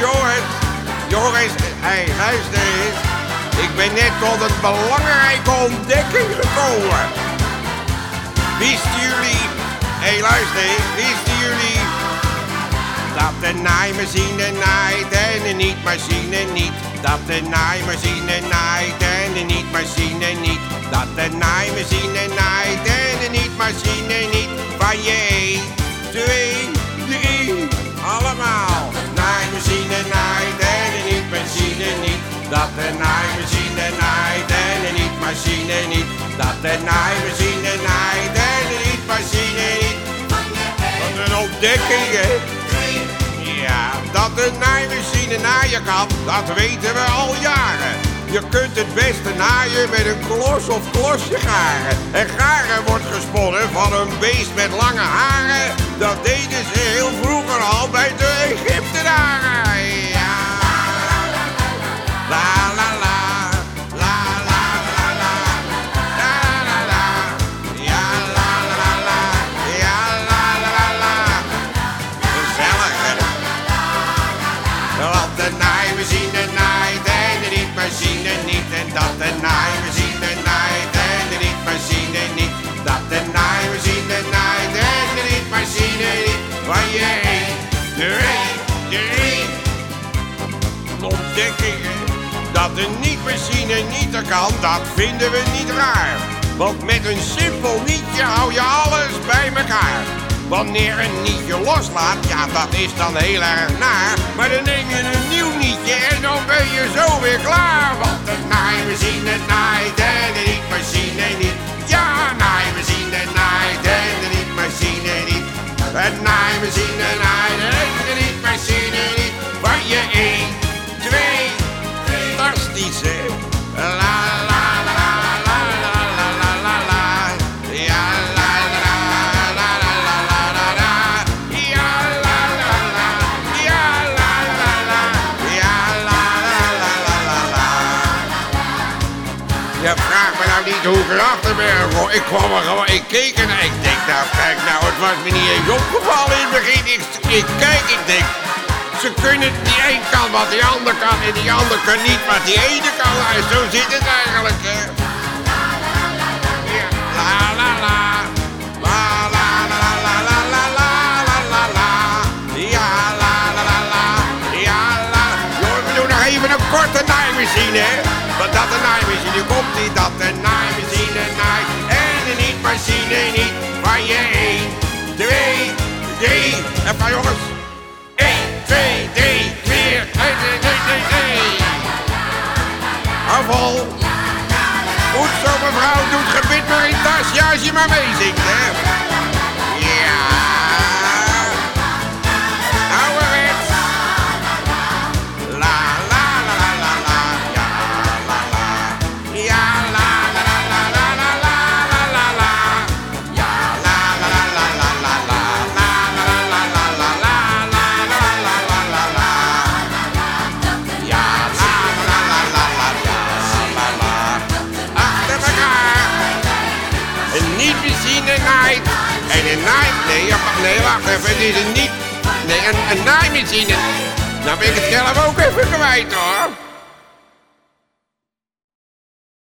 jongens. Jongens, hey, luister eens. Ik ben net tot een belangrijke ontdekking gekomen. Wisten jullie... Hey, luister eens. Wisten jullie... Dat de naaimachine naait en de niet-machine niet. Dat de naaimachine naait en de niet-machine niet. Dat de naaimachine naait Dat de naaimachine naait en niet-machine niet. Dat de naaimachine naait en de niet-machine niet. Wat een ontdekking, hè? Ja, dat de naaimachine naaien kan, dat weten we al jaren. Je kunt het beste naaien met een klos of klosje garen. En garen wordt gesponnen van een beest met lange haren. Dat deden ze heel Van je 1, 2, 3. Een hè. Dat de niet-machine niet er kan, dat vinden we niet raar. Want met een simpel nietje hou je alles bij elkaar. Wanneer een nietje loslaat, ja dat is dan heel erg naar. Maar dan neem je een nieuw nietje en dan ben je zo weer klaar. Want de naaimachine naait Je vraagt me nou niet hoe ik erachter ben. Ik kwam er gewoon, ik keek en ik denk nou kijk nou, het was me niet eens opgevallen in het begin. Ik, kijk, ik denk, ze kunnen die een kan wat die ander kan en die ander kan niet wat die ene kan. En zo zit het eigenlijk. Hè. La la la. La la la la la la la la la la. La la la la. La. We doen nog even een korte naaimachine, hè. Want dat de naaimachine dat de naaimachine naait. En de niet-machine niet. Van je 1, 2, 3. Even jongens. 1, 2, 3, 4, 1, 2, 3, 3, 3. Afval. Goed zo, mevrouw. Doe het gebit maar in tas. Ja, als je maar meezingt, hè. En een naai... Nee, nee, wacht even. Het is niet... Nee, een, een naaimachine. Nou ben ik het zelf ook even kwijt, hoor.